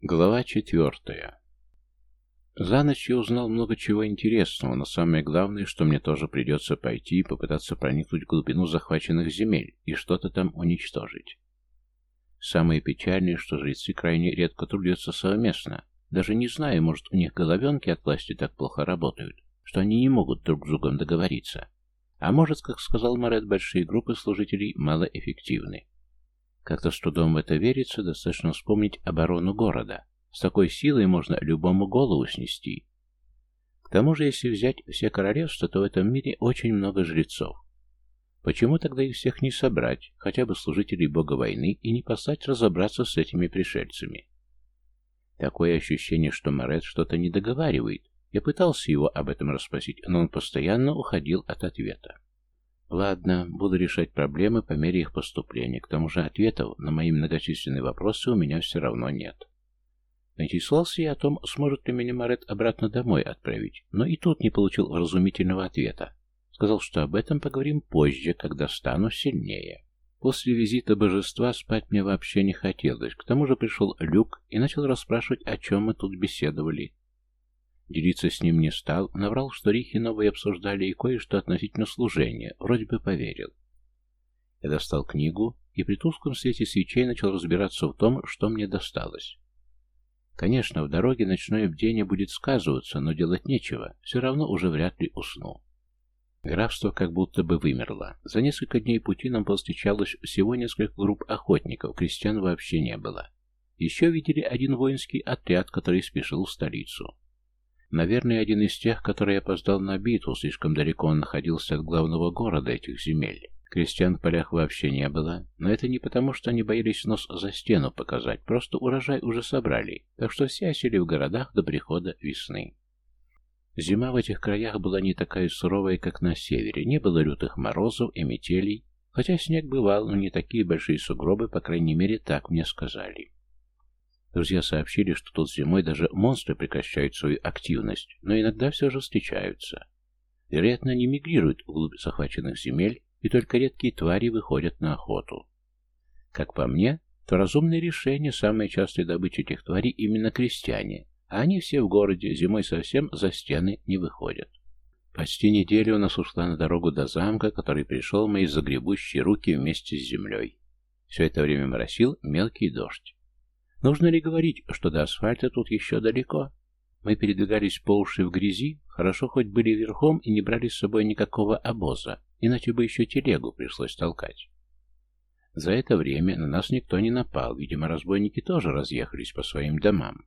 Глава четвертая. За ночь я узнал много чего интересного, но самое главное, что мне тоже придется пойти и попытаться проникнуть в глубину захваченных земель и что-то там уничтожить. Самое печальное, что жрецы крайне редко трудятся совместно. Даже не знаю, может, у них головенки от власти так плохо работают, что они не могут друг с другом договориться. А может, как сказал Марет, большие группы служителей малоэффективны. Как-то с трудом в это верится, достаточно вспомнить оборону города. С такой силой можно любому голову снести. К тому же, если взять все королевства, то в этом мире очень много жрецов. Почему тогда их всех не собрать, хотя бы служителей бога войны, и не послать разобраться с этими пришельцами? Такое ощущение, что Морет что-то не договаривает. Я пытался его об этом расспросить, но он постоянно уходил от ответа. Ладно, буду решать проблемы по мере их поступления. К тому же ответов на мои многочисленные вопросы у меня все равно нет. Интересовался я о том, сможет ли меня Марет обратно домой отправить, но и тут не получил вразумительного ответа. Сказал, что об этом поговорим позже, когда стану сильнее. После визита божества спать мне вообще не хотелось. К тому же пришел Люк и начал расспрашивать, о чем мы тут беседовали. Делиться с ним не стал, наврал, что Рихи новые обсуждали и кое-что относительно служения, вроде бы поверил. Я достал книгу и при тусклом свете свечей начал разбираться в том, что мне досталось. Конечно, в дороге ночное бдение будет сказываться, но делать нечего, все равно уже вряд ли усну. Графство как будто бы вымерло. За несколько дней пути нам повстречалось всего несколько групп охотников, крестьян вообще не было. Еще видели один воинский отряд, который спешил в столицу. Наверное, один из тех, который опоздал на битву, слишком далеко он находился от главного города этих земель. Крестьян в полях вообще не было, но это не потому, что они боялись нос за стену показать, просто урожай уже собрали, так что все осели в городах до прихода весны. Зима в этих краях была не такая суровая, как на севере, не было лютых морозов и метелей, хотя снег бывал, но не такие большие сугробы, по крайней мере, так мне сказали. Друзья сообщили, что тут зимой даже монстры прекращают свою активность, но иногда все же встречаются. Вероятно, они мигрируют вглубь захваченных земель, и только редкие твари выходят на охоту. Как по мне, то разумное решение самой частой добычи этих тварей именно крестьяне, а они все в городе, зимой совсем за стены не выходят. Почти неделю у нас ушла на дорогу до замка, который пришел в мои загребущие руки вместе с землей. Все это время моросил мелкий дождь. Нужно ли говорить, что до асфальта тут еще далеко? Мы передвигались по уши в грязи, хорошо хоть были верхом и не брали с собой никакого обоза, иначе бы еще телегу пришлось толкать. За это время на нас никто не напал, видимо, разбойники тоже разъехались по своим домам.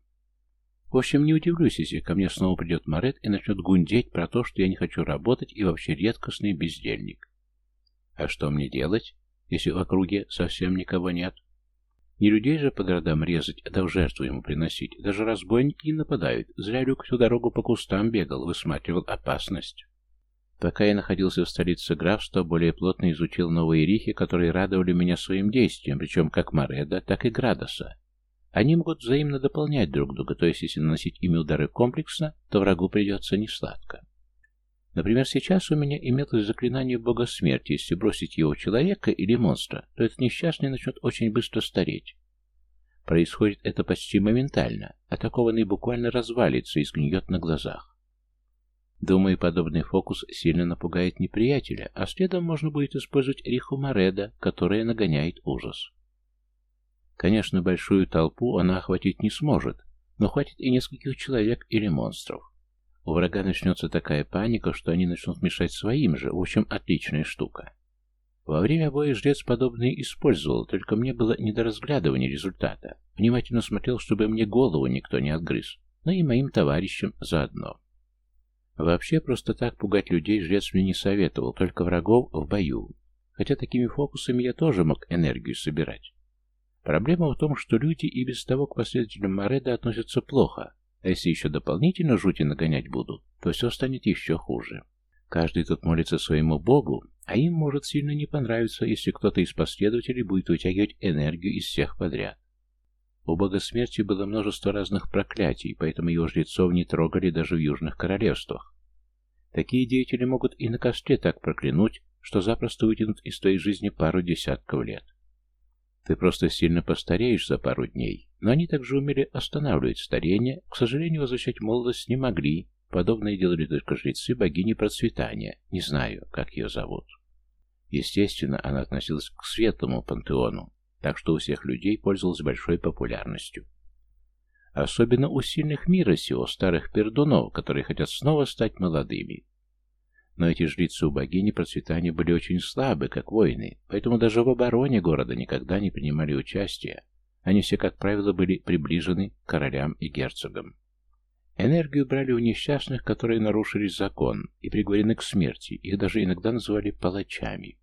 В общем, не удивлюсь, если ко мне снова придет Морет и начнет гундеть про то, что я не хочу работать и вообще редкостный бездельник. А что мне делать, если в округе совсем никого нет? Не людей же по городам резать, да в жертву ему приносить. Даже разбойники не нападают. Зря Люк всю дорогу по кустам бегал, высматривал опасность. Пока я находился в столице графства, более плотно изучил новые рихи, которые радовали меня своим действием, причем как Мореда, так и Градоса. Они могут взаимно дополнять друг друга, то есть если наносить ими удары комплексно, то врагу придется несладко. Например, сейчас у меня имелось заклинание бога смерти. Если бросить его человека или монстра, то этот несчастный начнет очень быстро стареть. Происходит это почти моментально. Атакованный буквально развалится и сгниет на глазах. Думаю, подобный фокус сильно напугает неприятеля, а следом можно будет использовать Риху Мореда, которая нагоняет ужас. Конечно, большую толпу она охватить не сможет, но хватит и нескольких человек или монстров. У врага начнется такая паника, что они начнут мешать своим же. В общем, отличная штука. Во время боя жрец подобное использовал, только мне было не до разглядывания результата. Внимательно смотрел, чтобы мне голову никто не отгрыз, но и моим товарищам заодно. Вообще, просто так пугать людей жрец мне не советовал, только врагов в бою. Хотя такими фокусами я тоже мог энергию собирать. Проблема в том, что люди и без того к последователям Мореда относятся плохо, а если еще дополнительно жути нагонять буду, то все станет еще хуже. Каждый тут молится своему богу, а им может сильно не понравиться, если кто-то из последователей будет вытягивать энергию из всех подряд. У бога смерти было множество разных проклятий, поэтому его жрецов не трогали даже в южных королевствах. Такие деятели могут и на костре так проклянуть, что запросто вытянут из той жизни пару десятков лет. Ты просто сильно постареешь за пару дней. Но они также умели останавливать старение, к сожалению, возвращать молодость не могли. Подобное делали только жрецы богини процветания. Не знаю, как ее зовут. Естественно, она относилась к светлому пантеону, так что у всех людей пользовалась большой популярностью. Особенно у сильных мира сего, старых пердунов, которые хотят снова стать молодыми. Но эти жрицы у богини процветания были очень слабы, как воины, поэтому даже в обороне города никогда не принимали участия. Они все, как правило, были приближены к королям и герцогам. Энергию брали у несчастных, которые нарушили закон и приговорены к смерти, их даже иногда называли палачами.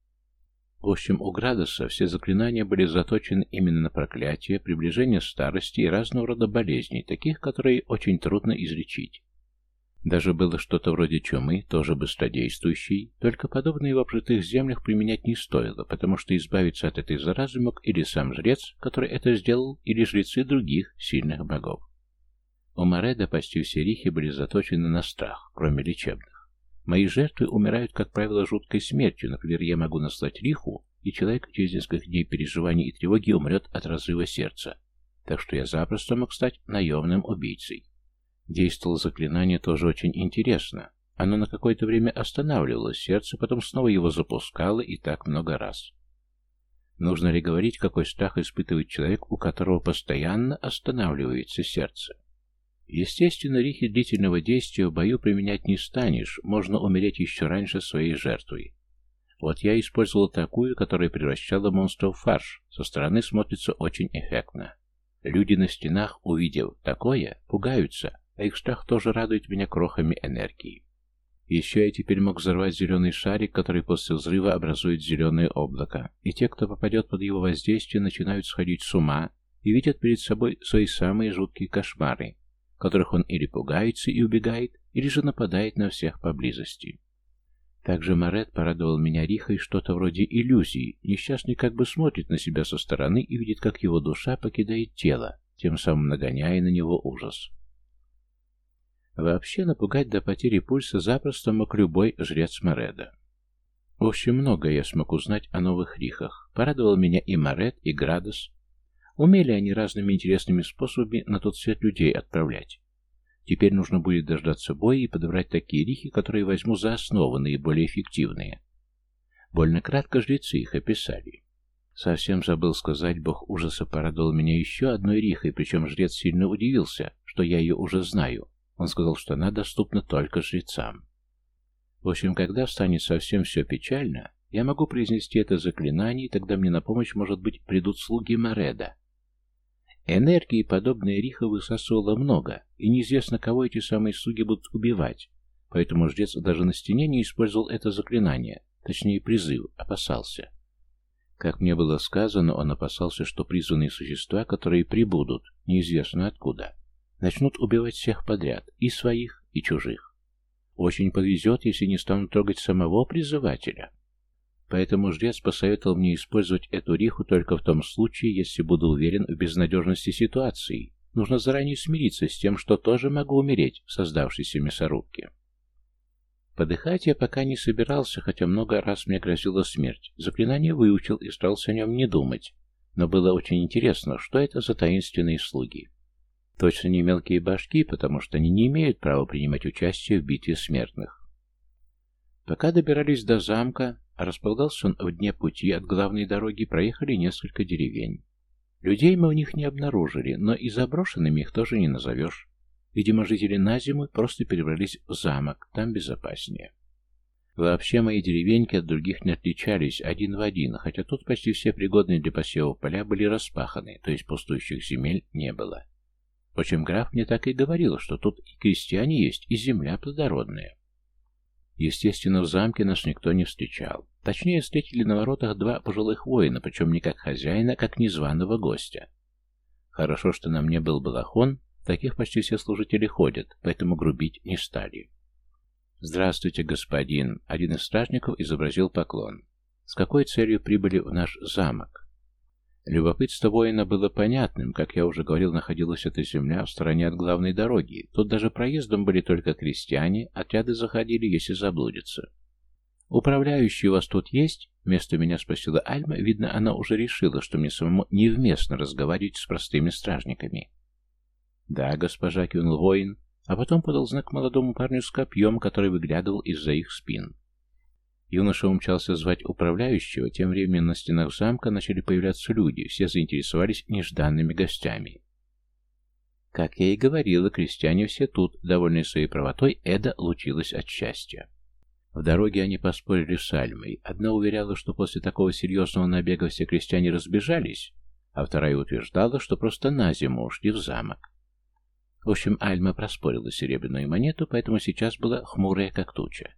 В общем, у Градоса все заклинания были заточены именно на проклятие, приближение старости и разного рода болезней, таких, которые очень трудно излечить. Даже было что-то вроде чумы, тоже быстродействующей, только подобные в обжитых землях применять не стоило, потому что избавиться от этой заразы мог или сам жрец, который это сделал, или жрецы других сильных богов. У Мореда почти все рихи были заточены на страх, кроме лечебных. Мои жертвы умирают, как правило, жуткой смертью, например, я могу наслать риху, и человек через несколько дней переживаний и тревоги умрет от разрыва сердца, так что я запросто мог стать наемным убийцей. Действовало заклинание тоже очень интересно. Оно на какое-то время останавливало сердце, потом снова его запускало и так много раз. Нужно ли говорить, какой страх испытывает человек, у которого постоянно останавливается сердце? Естественно, рихи длительного действия в бою применять не станешь, можно умереть еще раньше своей жертвой. Вот я использовал такую, которая превращала монстров в фарш. Со стороны смотрится очень эффектно. Люди на стенах, увидев такое, пугаются, а их страх тоже радует меня крохами энергии. Еще я теперь мог взорвать зеленый шарик, который после взрыва образует зеленое облако, и те, кто попадет под его воздействие, начинают сходить с ума и видят перед собой свои самые жуткие кошмары, которых он или пугается и убегает, или же нападает на всех поблизости. Также Марет порадовал меня рихой что-то вроде иллюзии. Несчастный как бы смотрит на себя со стороны и видит, как его душа покидает тело, тем самым нагоняя на него ужас. Вообще напугать до потери пульса запросто мог любой жрец Мореда. В общем, многое я смог узнать о новых рихах. Порадовал меня и Моред, и Градос. Умели они разными интересными способами на тот свет людей отправлять. Теперь нужно будет дождаться боя и подобрать такие рихи, которые возьму за основу, наиболее эффективные. Больно кратко жрецы их описали. Совсем забыл сказать, бог ужаса порадовал меня еще одной рихой, причем жрец сильно удивился, что я ее уже знаю. Он сказал, что она доступна только жрецам. В общем, когда станет совсем все печально, я могу произнести это заклинание, и тогда мне на помощь, может быть, придут слуги Мореда. Энергии подобная Риха высасывала много, и неизвестно, кого эти самые слуги будут убивать, поэтому жрец даже на стене не использовал это заклинание, точнее призыв, опасался. Как мне было сказано, он опасался, что призванные существа, которые прибудут, неизвестно откуда, начнут убивать всех подряд, и своих, и чужих. Очень повезет, если не станут трогать самого призывателя. Поэтому жрец посоветовал мне использовать эту риху только в том случае, если буду уверен в безнадежности ситуации. Нужно заранее смириться с тем, что тоже могу умереть в создавшейся мясорубке. Подыхать я пока не собирался, хотя много раз мне грозила смерть. Заклинание выучил и старался о нем не думать. Но было очень интересно, что это за таинственные слуги. Точно не мелкие башки, потому что они не имеют права принимать участие в битве смертных. Пока добирались до замка, располагался он в дне пути от главной дороги, проехали несколько деревень. Людей мы в них не обнаружили, но и заброшенными их тоже не назовешь. Видимо, жители на зиму просто перебрались в замок, там безопаснее. Вообще мои деревеньки от других не отличались один в один, хотя тут почти все пригодные для посева поля были распаханы, то есть пустующих земель не было. Впрочем, граф мне так и говорил, что тут и крестьяне есть, и земля плодородная. Естественно, в замке нас никто не встречал. Точнее, встретили на воротах два пожилых воина, причем не как хозяина, как незваного гостя. Хорошо, что на мне был балахон, таких почти все служители ходят, поэтому грубить не стали. «Здравствуйте, господин!» Один из стражников изобразил поклон. «С какой целью прибыли в наш замок?» Любопытство воина было понятным, как я уже говорил, находилась эта земля в стороне от главной дороги. Тут даже проездом были только крестьяне, отряды заходили, если заблудятся. «Управляющий у вас тут есть?» Вместо меня спросила Альма. Видно, она уже решила, что мне самому невместно разговаривать с простыми стражниками. «Да, госпожа», — кивнул воин, а потом подал знак молодому парню с копьем, который выглядывал из-за их спин. Юноша умчался звать управляющего, тем временем на стенах замка начали появляться люди, все заинтересовались нежданными гостями. Как я и говорила, крестьяне все тут, довольные своей правотой, Эда лучилась от счастья. В дороге они поспорили с Альмой. Одна уверяла, что после такого серьезного набега все крестьяне разбежались, а вторая утверждала, что просто на зиму ушли в замок. В общем, Альма проспорила серебряную монету, поэтому сейчас была хмурая, как туча.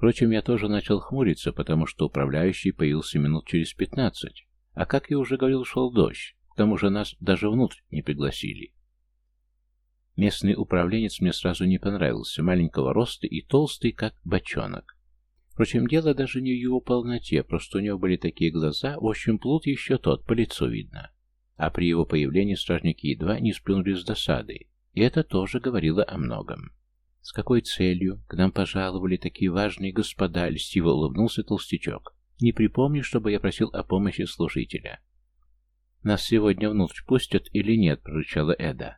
Впрочем, я тоже начал хмуриться, потому что управляющий появился минут через пятнадцать, а, как я уже говорил, шел дождь, к тому же нас даже внутрь не пригласили. Местный управленец мне сразу не понравился, маленького роста и толстый, как бочонок. Впрочем, дело даже не в его полноте, просто у него были такие глаза, в общем, плут еще тот, по лицу видно. А при его появлении стражники едва не сплюнули с досады, и это тоже говорило о многом. «С какой целью к нам пожаловали такие важные господа?» — льстиво улыбнулся толстячок. «Не припомню, чтобы я просил о помощи служителя». «Нас сегодня внутрь пустят или нет?» — прорычала Эда.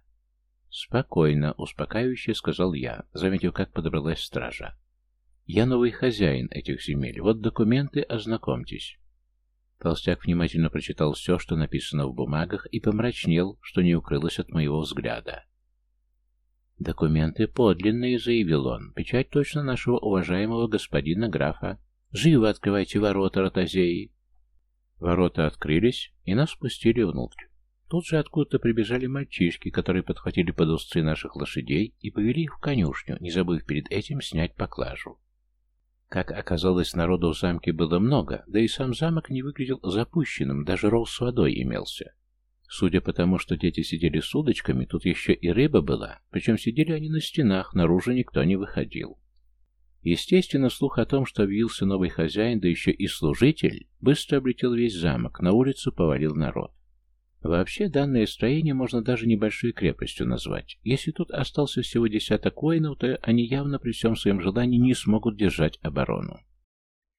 «Спокойно, успокаивающе», — сказал я, заметив, как подобралась стража. «Я новый хозяин этих земель. Вот документы, ознакомьтесь». Толстяк внимательно прочитал все, что написано в бумагах, и помрачнел, что не укрылось от моего взгляда. «Документы подлинные», — заявил он. «Печать точно нашего уважаемого господина графа. Живо открывайте ворота, ротозеи!» Ворота открылись, и нас спустили внутрь. Тут же откуда-то прибежали мальчишки, которые подхватили под узцы наших лошадей и повели их в конюшню, не забыв перед этим снять поклажу. Как оказалось, народу в замке было много, да и сам замок не выглядел запущенным, даже ров с водой имелся. Судя по тому, что дети сидели с удочками, тут еще и рыба была, причем сидели они на стенах, наружу никто не выходил. Естественно, слух о том, что объявился новый хозяин, да еще и служитель, быстро облетел весь замок, на улицу повалил народ. Вообще, данное строение можно даже небольшой крепостью назвать. Если тут остался всего десяток воинов, то они явно при всем своем желании не смогут держать оборону.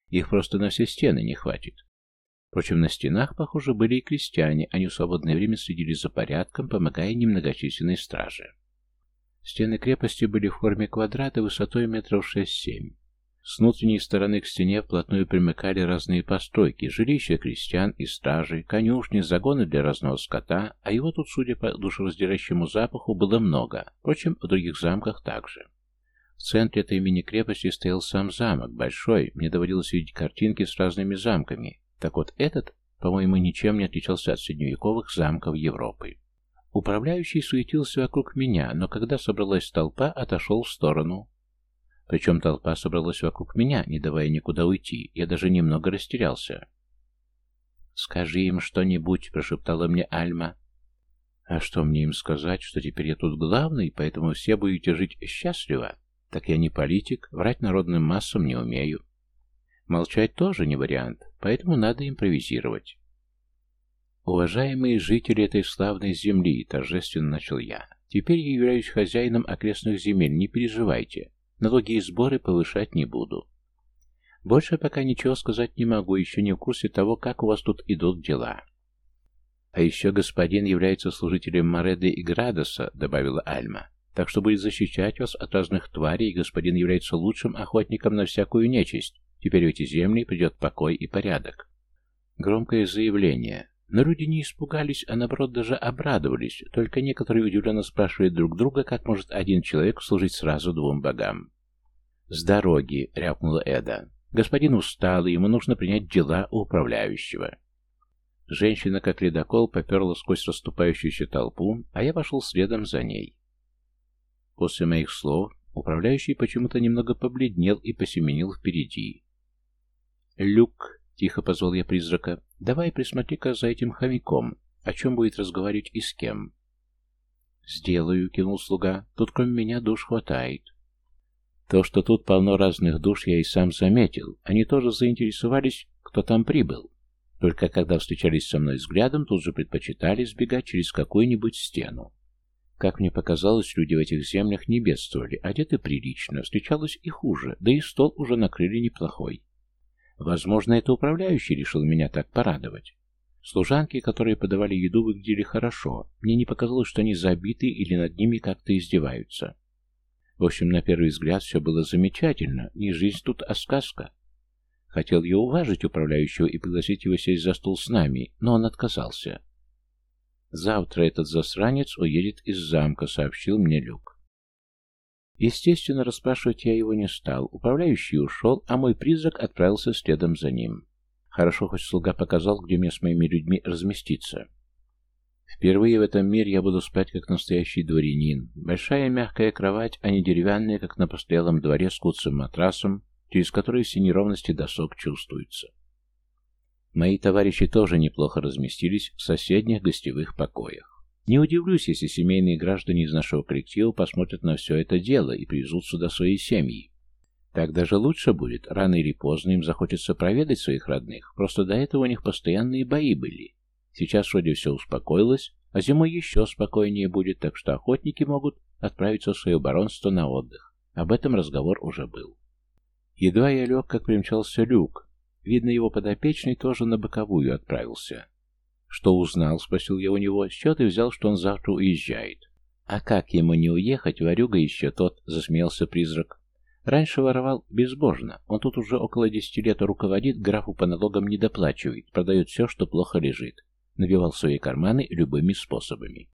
Их просто на все стены не хватит. Впрочем, на стенах, похоже, были и крестьяне, они в свободное время следили за порядком, помогая немногочисленной страже. Стены крепости были в форме квадрата высотой метров шесть-семь. С внутренней стороны к стене вплотную примыкали разные постройки, жилища крестьян и стражей, конюшни, загоны для разного скота, а его тут, судя по душераздирающему запаху, было много, впрочем, в других замках также. В центре этой мини-крепости стоял сам замок, большой, мне доводилось видеть картинки с разными замками. Так вот этот, по-моему, ничем не отличался от средневековых замков Европы. Управляющий суетился вокруг меня, но когда собралась толпа, отошел в сторону, причем толпа собралась вокруг меня, не давая никуда уйти. Я даже немного растерялся. «Скажи им что-нибудь», — прошептала мне Альма. «А что мне им сказать, что теперь я тут главный, поэтому все будете жить счастливо? Так я не политик, врать народным массам не умею. Молчать тоже не вариант, поэтому надо импровизировать». «Уважаемые жители этой славной земли», — торжественно начал я, — «теперь я являюсь хозяином окрестных земель, не переживайте. Налоги и сборы повышать не буду. Больше пока ничего сказать не могу, еще не в курсе того, как у вас тут идут дела. А еще господин является служителем Мореды и Градоса, добавила Альма, так что будет защищать вас от разных тварей, и господин является лучшим охотником на всякую нечисть. Теперь в эти земли придет покой и порядок. Громкое заявление. Но люди не испугались, а наоборот даже обрадовались, только некоторые удивленно спрашивают друг друга, как может один человек служить сразу двум богам. «С дороги!» — рявкнула Эда. «Господин устал, ему нужно принять дела у управляющего». Женщина, как ледокол, поперла сквозь расступающуюся толпу, а я пошел следом за ней. После моих слов управляющий почему-то немного побледнел и посеменил впереди. «Люк!» — тихо позвал я призрака. «Давай присмотри-ка за этим хомяком. О чем будет разговаривать и с кем?» «Сделаю», — кинул слуга. «Тут кроме меня душ хватает». То, что тут полно разных душ, я и сам заметил. Они тоже заинтересовались, кто там прибыл. Только когда встречались со мной взглядом, тут же предпочитали сбегать через какую-нибудь стену. Как мне показалось, люди в этих землях не бедствовали, одеты прилично, встречалось и хуже, да и стол уже накрыли неплохой. Возможно, это управляющий решил меня так порадовать. Служанки, которые подавали еду, выглядели хорошо. Мне не показалось, что они забиты или над ними как-то издеваются. В общем, на первый взгляд все было замечательно. Не жизнь тут, а сказка. Хотел я уважить управляющего и пригласить его сесть за стол с нами, но он отказался. «Завтра этот засранец уедет из замка», — сообщил мне Люк. Естественно, расспрашивать я его не стал. Управляющий ушел, а мой призрак отправился следом за ним. Хорошо, хоть слуга показал, где мне с моими людьми разместиться. Впервые в этом мире я буду спать как настоящий дворянин. Большая мягкая кровать, а не деревянная, как на постоялом дворе с куцым матрасом, через который все неровности досок чувствуются. Мои товарищи тоже неплохо разместились в соседних гостевых покоях. Не удивлюсь, если семейные граждане из нашего коллектива посмотрят на все это дело и привезут сюда свои семьи. Так даже лучше будет, рано или поздно им захочется проведать своих родных, просто до этого у них постоянные бои были. Сейчас вроде все успокоилось, а зимой еще спокойнее будет, так что охотники могут отправиться в свое баронство на отдых. Об этом разговор уже был. Едва я лег, как примчался люк. Видно, его подопечный тоже на боковую отправился. «Что узнал?» — спросил я у него. «С чего ты взял, что он завтра уезжает?» «А как ему не уехать, ворюга еще тот?» — засмеялся призрак. Раньше воровал безбожно. Он тут уже около десяти лет руководит, графу по налогам не доплачивает, продает все, что плохо лежит. Набивал свои карманы любыми способами.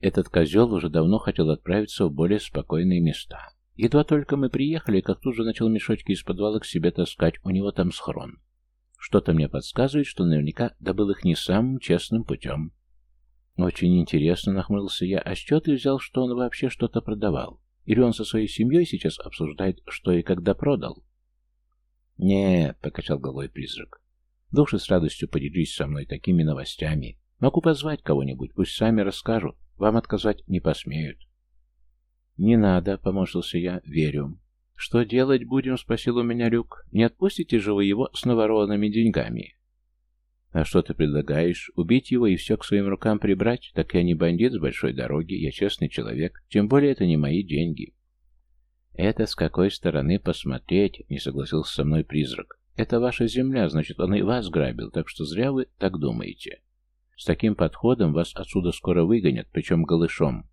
Этот козел уже давно хотел отправиться в более спокойные места. Едва только мы приехали, как тут же начал мешочки из подвала к себе таскать, у него там схрон. Что-то мне подсказывает, что наверняка добыл их не самым честным путем. Очень интересно, нахмурился я, а с чего ты взял, что он вообще что-то продавал? Или он со своей семьей сейчас обсуждает, что и когда продал? «Нет», — покачал головой призрак. «Души с радостью поделись со мной такими новостями. Могу позвать кого-нибудь, пусть сами расскажут. Вам отказать не посмеют». «Не надо», — поморщился я, — «верю». «Что делать будем?» — спросил у меня Люк. «Не отпустите же вы его с наворованными деньгами?» «А что ты предлагаешь? Убить его и все к своим рукам прибрать? Так я не бандит с большой дороги, я честный человек. Тем более это не мои деньги». «Это с какой стороны посмотреть?» — не согласился со мной призрак. «Это ваша земля, значит, он и вас грабил, так что зря вы так думаете. С таким подходом вас отсюда скоро выгонят, причем голышом.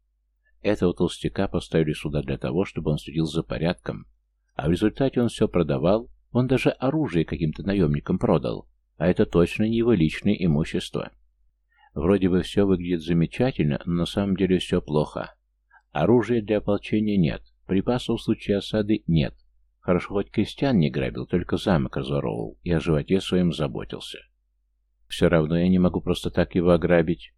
Этого толстяка поставили сюда для того, чтобы он следил за порядком, а в результате он все продавал, он даже оружие каким-то наемникам продал, а это точно не его личное имущество. Вроде бы все выглядит замечательно, но на самом деле все плохо. Оружия для ополчения нет, припасов в случае осады нет. Хорошо, хоть крестьян не грабил, только замок разворовывал и о животе своем заботился. Все равно я не могу просто так его ограбить.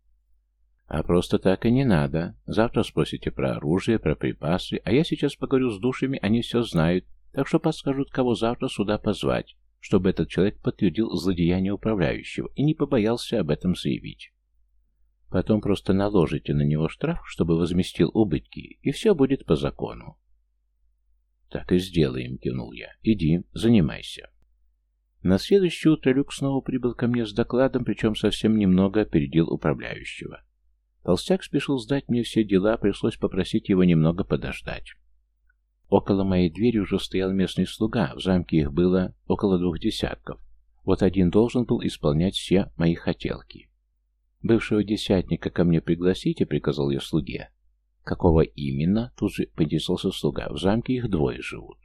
А просто так и не надо. Завтра спросите про оружие, про припасы, а я сейчас поговорю с душами, они все знают, так что подскажут, кого завтра сюда позвать чтобы этот человек подтвердил злодеяние управляющего и не побоялся об этом заявить. Потом просто наложите на него штраф, чтобы возместил убытки, и все будет по закону. «Так и сделаем», — кивнул я. «Иди, занимайся». На следующее утро Люк снова прибыл ко мне с докладом, причем совсем немного опередил управляющего. Толстяк спешил сдать мне все дела, пришлось попросить его немного подождать. Около моей двери уже стоял местный слуга, в замке их было около двух десятков. Вот один должен был исполнять все мои хотелки. «Бывшего десятника ко мне пригласите», — приказал я слуге. «Какого именно?» — тут же поинтересовался слуга. «В замке их двое живут».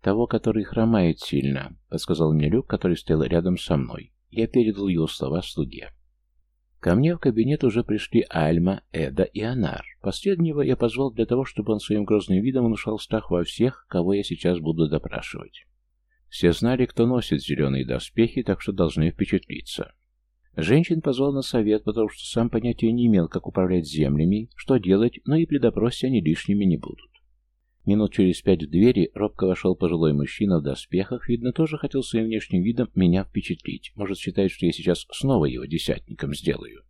«Того, который хромает сильно», — подсказал мне Люк, который стоял рядом со мной. Я передал его слова слуге. Ко мне в кабинет уже пришли Альма, Эда и Анар. Последнего я позвал для того, чтобы он своим грозным видом внушал страх во всех, кого я сейчас буду допрашивать. Все знали, кто носит зеленые доспехи, так что должны впечатлиться. Женщин позвал на совет, потому что сам понятия не имел, как управлять землями, что делать, но и при допросе они лишними не будут. Минут через пять в двери робко вошел пожилой мужчина в доспехах, видно, тоже хотел своим внешним видом меня впечатлить. Может, считает, что я сейчас снова его десятником сделаю.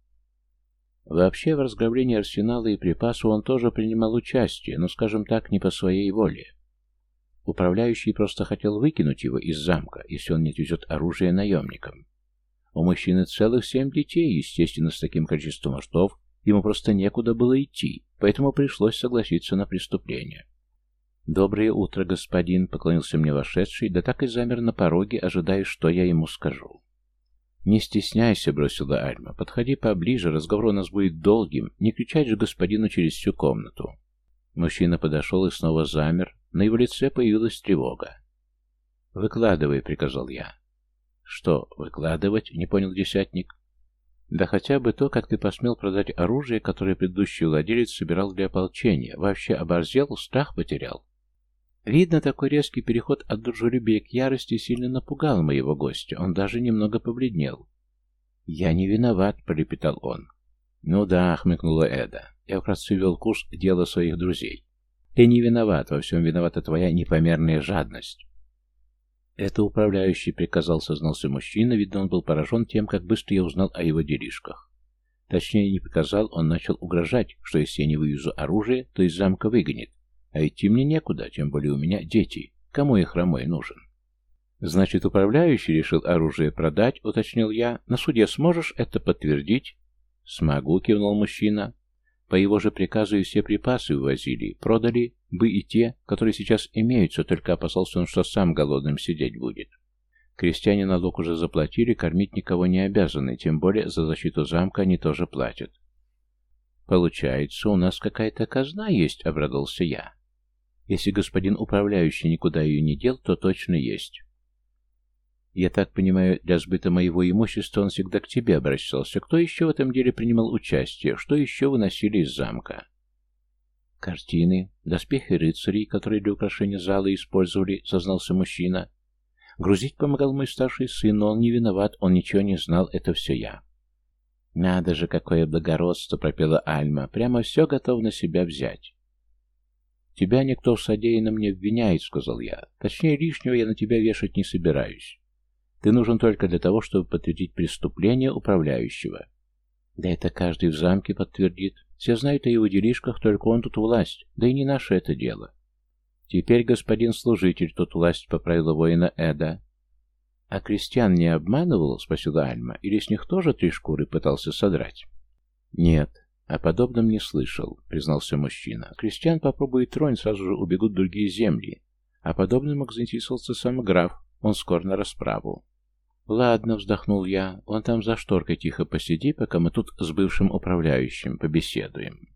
Вообще, в разграблении арсенала и припасов он тоже принимал участие, но, скажем так, не по своей воле. Управляющий просто хотел выкинуть его из замка, если он не отвезет оружие наемникам. У мужчины целых семь детей, естественно, с таким количеством мостов Ему просто некуда было идти, поэтому пришлось согласиться на преступление. «Доброе утро, господин», — поклонился мне вошедший, да так и замер на пороге, ожидая, что я ему скажу. «Не стесняйся», — бросила Альма. «Подходи поближе, разговор у нас будет долгим. Не кричать же господину через всю комнату». Мужчина подошел и снова замер. На его лице появилась тревога. «Выкладывай», — приказал я. «Что, выкладывать?» — не понял десятник. «Да хотя бы то, как ты посмел продать оружие, которое предыдущий владелец собирал для ополчения. Вообще оборзел, страх потерял». Видно, такой резкий переход от дружелюбия к ярости сильно напугал моего гостя. Он даже немного побледнел. «Я не виноват», — пролепетал он. «Ну да», — хмыкнула Эда. «Я вкратце вел курс дела своих друзей. Ты не виноват, во всем виновата твоя непомерная жадность». «Это управляющий приказал», — сознался мужчина. Видно, он был поражен тем, как быстро я узнал о его делишках. Точнее, не приказал, он начал угрожать, что если я не вывезу оружие, то из замка выгонит. А идти мне некуда, тем более у меня дети. Кому я хромой нужен? Значит, управляющий решил оружие продать, уточнил я. На суде сможешь это подтвердить? Смогу, кивнул мужчина. По его же приказу и все припасы вывозили, продали бы и те, которые сейчас имеются, только опасался он, что сам голодным сидеть будет. Крестьяне налог уже заплатили, кормить никого не обязаны, тем более за защиту замка они тоже платят. «Получается, у нас какая-то казна есть», — обрадовался я. Если господин управляющий никуда ее не дел, то точно есть. Я так понимаю, для сбыта моего имущества он всегда к тебе обращался. Кто еще в этом деле принимал участие? Что еще выносили из замка? Картины, доспехи рыцарей, которые для украшения зала использовали, сознался мужчина. Грузить помогал мой старший сын, но он не виноват, он ничего не знал, это все я. «Надо же, какое благородство!» — пропела Альма. «Прямо все готов на себя взять». «Тебя никто в содеянном не обвиняет», — сказал я. «Точнее, лишнего я на тебя вешать не собираюсь. Ты нужен только для того, чтобы подтвердить преступление управляющего». «Да это каждый в замке подтвердит. Все знают о его делишках, только он тут власть, да и не наше это дело». «Теперь господин служитель тут власть поправила воина Эда». «А крестьян не обманывал?» — спросила Альма. «Или с них тоже три шкуры пытался содрать?» «Нет, «О подобном не слышал», — признался мужчина. «Крестьян попробует тронь, сразу же убегут другие земли. А подобным мог заинтересоваться сам граф, он скоро на расправу». «Ладно», — вздохнул я, — «он там за шторкой тихо посиди, пока мы тут с бывшим управляющим побеседуем».